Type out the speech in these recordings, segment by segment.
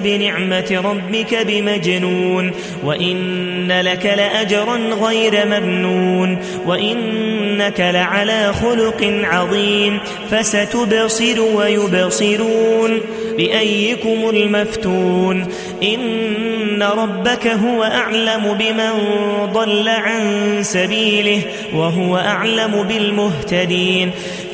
بنعمة ربك بمجنون وإن لك لأجرا غير ممنون وإنك لعلى خلق عظيم فستبصر ويبصرون بأيكم المفتون إن ربك هو أعلم بمن ضل عن سبيله وهو أعلم بالمهتدين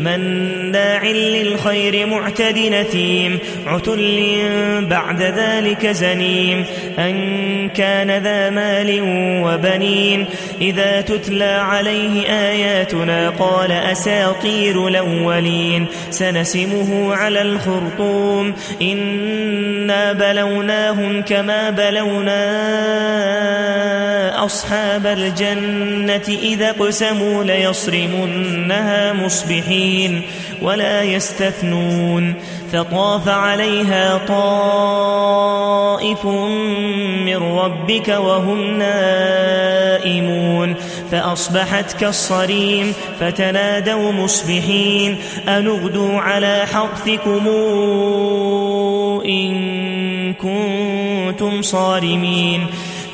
مناع للخير معتد نثيم عتل بعد ذلك زنيم. أن كان ذا مال وبنين. إذا تتلى عليه آياتنا قال أساطير الأولين. سنسمه على الخرطوم. إنا بلوناهم كما بلونا أصحاب الجنة إذا قسموا ليصرمنها مصبحين ولا يستثنون فطاف عليها طائف من ربك وهم نائمون فأصبحت كالصريم فتنادوا مصبحين أنغدوا على حرثكم إن كنتم صارمين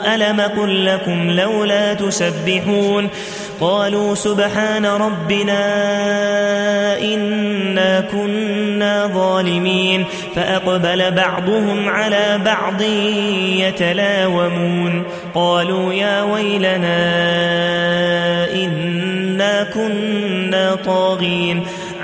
ألم قل لكم لولا تسبحون قالوا سبحان ربنا إنا كنا ظالمين فأقبل بعضهم على بعض يتلاومون قالوا يا ويلنا إنا كنا طاغين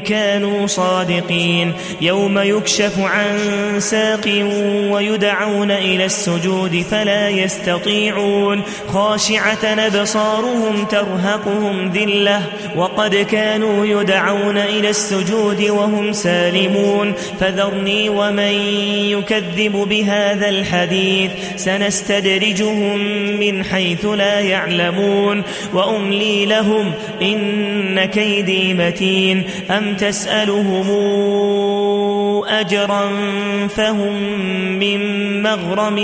كانوا صادقين. يوم يكشف عن ساق ويدعون إلى السجود فلا يستطيعون. خاشعة أبصارهم ترهقهم ذلة. وقد كانوا يدعون إلى السجود وهم سالمون. فذرني ومن يكذب بهذا الحديث. سنستدرجهم من حيث لا يعلمون. وأملي لهم إن كيدي متين. أم تسألهم أجرا فهم من مغرم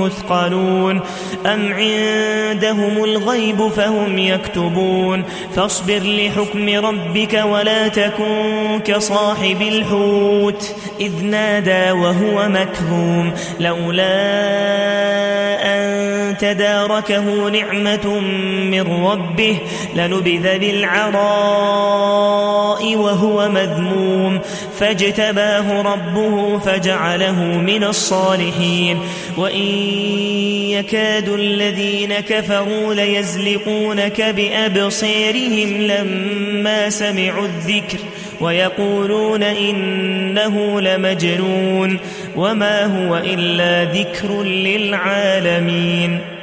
مثقلون أم عندهم الغيب فهم يكتبون فاصبر لحكم ربك ولا تكن كصاحب الحوت إذ نادى وهو مكذوم لولا أن تداركه نعمة من ربه لنبذ بالعراء وهو مذموم فاجتباه ربه فجعله من الصالحين. وإن يكاد الذين كفروا ليزلقونك بأبصيرهم لما سمعوا الذكر ويقولون إنه لمجنون. وما هو إلا ذكر للعالمين.